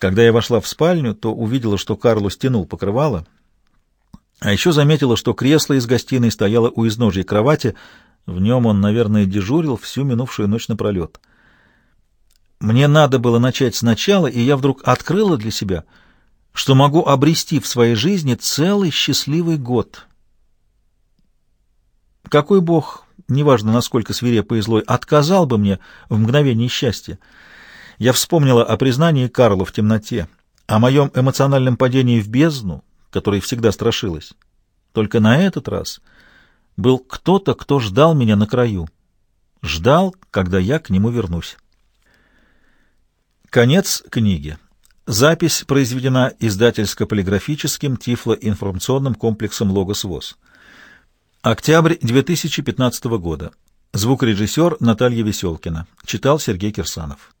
Когда я вошла в спальню, то увидела, что Карлу стянул покрывало, а еще заметила, что кресло из гостиной стояло у изножья кровати, в нем он, наверное, дежурил всю минувшую ночь напролет. Мне надо было начать сначала, и я вдруг открыла для себя, что могу обрести в своей жизни целый счастливый год. Какой бог, неважно насколько свирепый и злой, отказал бы мне в мгновении счастья? Я вспомнила о признании Карла в темноте, о моем эмоциональном падении в бездну, которой всегда страшилась. Только на этот раз был кто-то, кто ждал меня на краю. Ждал, когда я к нему вернусь. Конец книги. Запись произведена издательско-полиграфическим тифлоинформационным комплексом «Логос ВОЗ». Октябрь 2015 года. Звукорежиссер Наталья Веселкина. Читал Сергей Кирсанов.